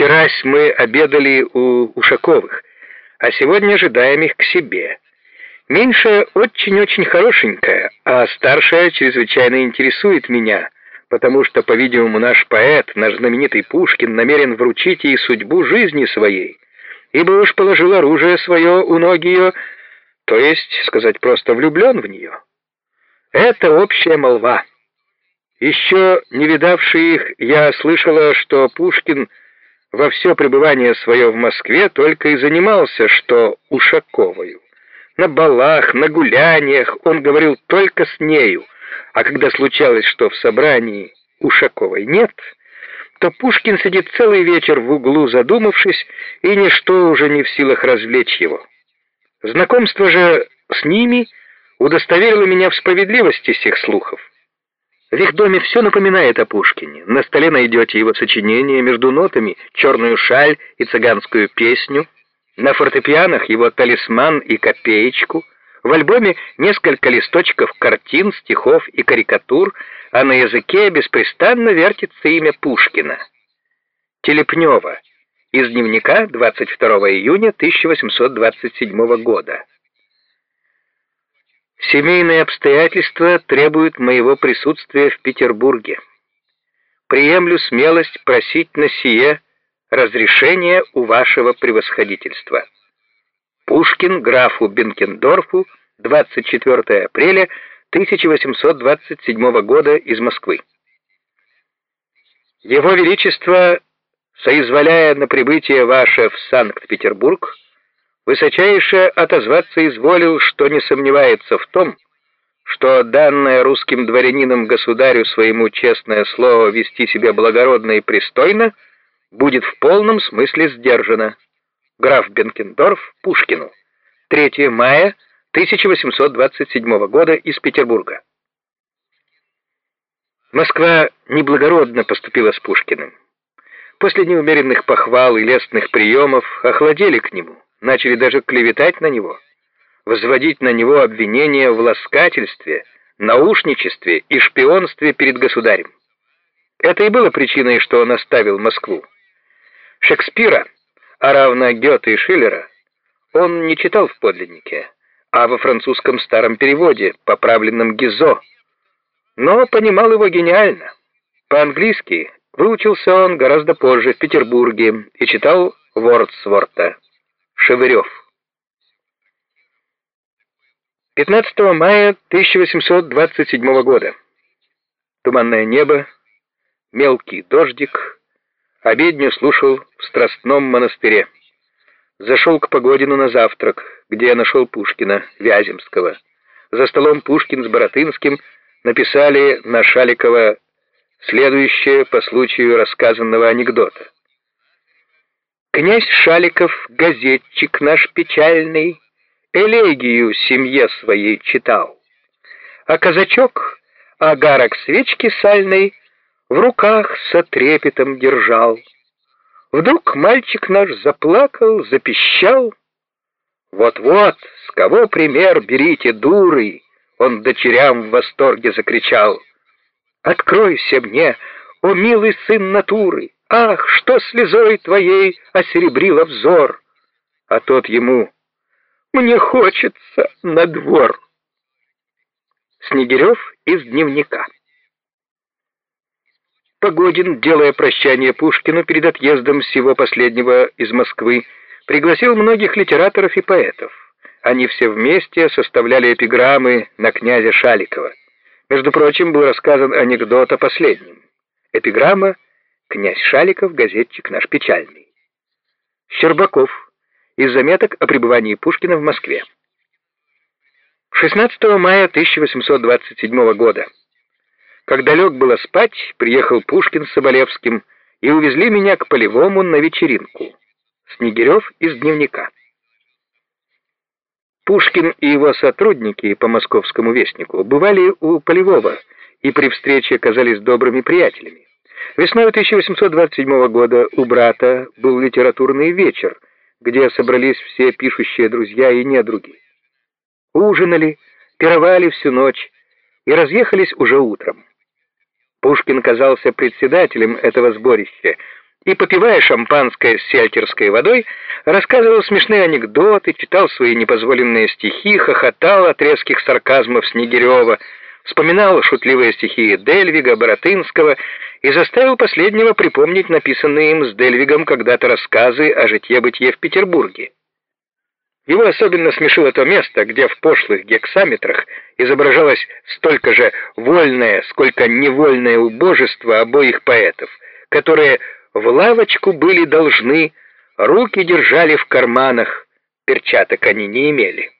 Вчерась мы обедали у Ушаковых, а сегодня ожидаем их к себе. Меньшая очень-очень хорошенькая, а старшая чрезвычайно интересует меня, потому что, по-видимому, наш поэт, наш знаменитый Пушкин, намерен вручить ей судьбу жизни своей, ибо уж положил оружие свое у ног ее, то есть, сказать просто, влюблен в нее. Это общая молва. Еще не видавший их, я слышала, что Пушкин во все пребывание свое в Москве только и занимался, что Ушаковою. На балах, на гуляниях он говорил только с нею, а когда случалось, что в собрании Ушаковой нет, то Пушкин сидит целый вечер в углу, задумавшись, и ничто уже не в силах развлечь его. Знакомство же с ними удостоверило меня в справедливости всех слухов. В их доме все напоминает о Пушкине. На столе найдете его сочинение, между нотами «Черную шаль» и «Цыганскую песню», на фортепианах его «Талисман» и «Копеечку», в альбоме несколько листочков картин, стихов и карикатур, а на языке беспрестанно вертится имя Пушкина. Телепнева. Из дневника 22 июня 1827 года. Семейные обстоятельства требуют моего присутствия в Петербурге. Приемлю смелость просить на сие разрешение у вашего превосходительства. Пушкин графу Бенкендорфу 24 апреля 1827 года из Москвы. Его Величество, соизволяя на прибытие ваше в Санкт-Петербург, высочайше отозваться изволил, что не сомневается в том, что данное русским дворянином государю своему честное слово вести себя благородно и пристойно будет в полном смысле сдержано. Граф Бенкендорф Пушкину. 3 мая 1827 года из Петербурга. Москва неблагородно поступила с Пушкиным. После неумеренных похвал и лестных приемов охладели к нему начали даже клеветать на него, возводить на него обвинения в ласкательстве, наушничестве и шпионстве перед государем. Это и было причиной, что он оставил Москву. Шекспира, а равно Гёте и Шиллера, он не читал в подлиннике, а во французском старом переводе, поправленном Гизо, но понимал его гениально. По-английски выучился он гораздо позже в Петербурге и читал Вордсворта. Шевырев. 15 мая 1827 года. Туманное небо, мелкий дождик. Обедню слушал в Страстном монастыре. Зашел к Погодину на завтрак, где я нашел Пушкина, Вяземского. За столом Пушкин с Боротынским написали на Шаликова следующее по случаю рассказанного анекдота. Князь Шаликов, газетчик наш печальный, элегию семье своей читал. А казачок, агарок свечки сальной, в руках со трепетом держал. Вдруг мальчик наш заплакал, запищал. «Вот-вот, с кого пример берите, дуры!» Он дочерям в восторге закричал. «Откройся мне, о милый сын натуры!» Ах, что слезой твоей осеребрила взор! А тот ему, мне хочется на двор. Снегирев из дневника. Погодин, делая прощание Пушкину перед отъездом всего последнего из Москвы, пригласил многих литераторов и поэтов. Они все вместе составляли эпиграммы на князя Шаликова. Между прочим, был рассказан анекдот о последнем. Эпиграмма — Князь Шаликов, газетчик наш печальный. Щербаков. Из заметок о пребывании Пушкина в Москве. 16 мая 1827 года. Когда лег было спать, приехал Пушкин с Соболевским и увезли меня к Полевому на вечеринку. Снегирев из дневника. Пушкин и его сотрудники по московскому вестнику бывали у Полевого и при встрече оказались добрыми приятелями. Весной 1827 года у брата был литературный вечер, где собрались все пишущие друзья и недруги. Ужинали, пировали всю ночь и разъехались уже утром. Пушкин казался председателем этого сборища, и, попивая шампанское с сельтерской водой, рассказывал смешные анекдоты, читал свои непозволенные стихи, хохотал от резких сарказмов Снегирева, вспоминал шутливые стихи Дельвига, Боротынского и заставил последнего припомнить написанные им с Дельвигом когда-то рассказы о житье-бытие в Петербурге. Его особенно смешило то место, где в пошлых гексаметрах изображалось столько же вольное, сколько невольное убожество обоих поэтов, которые в лавочку были должны, руки держали в карманах, перчаток они не имели.